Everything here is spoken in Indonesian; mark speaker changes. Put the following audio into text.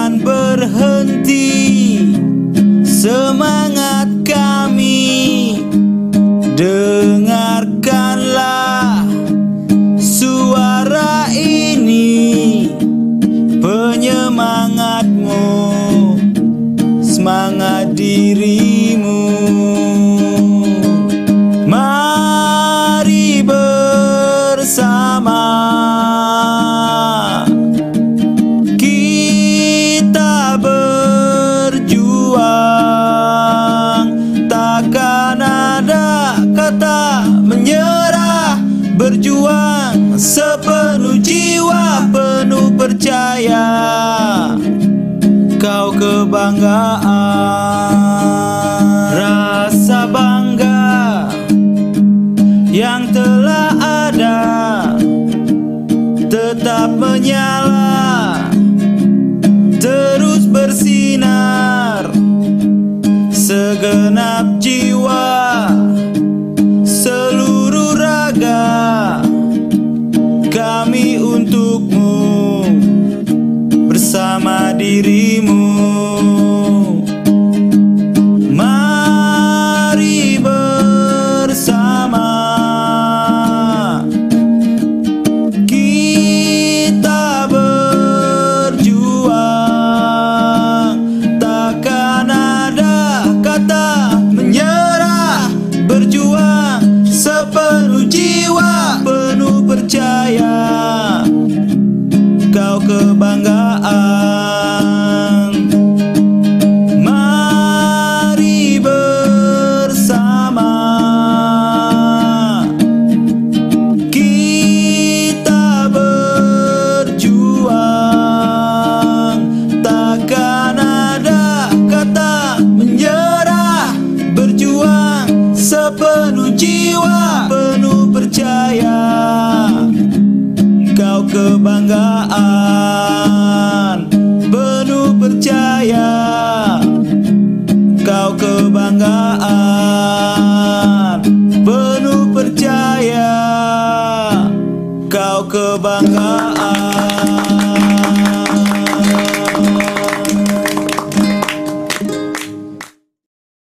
Speaker 1: Jangan berhenti. Semangat kami. Dengarkanlah suara ini. Penyemangatmu, semangat dirimu. Kebanggaan. Rasa bangga Yang telah ada Tetap menyala Terus bersinar. Segenap jiwa Seluruh raga Kami untukmu Bersama dirimu kebanggaan. Mari bersama Kita berjuang. Takkan ada kata menyerah. Berjuang sepenuh jiwa Penuh percaya Kebanggaan. Penuh percaya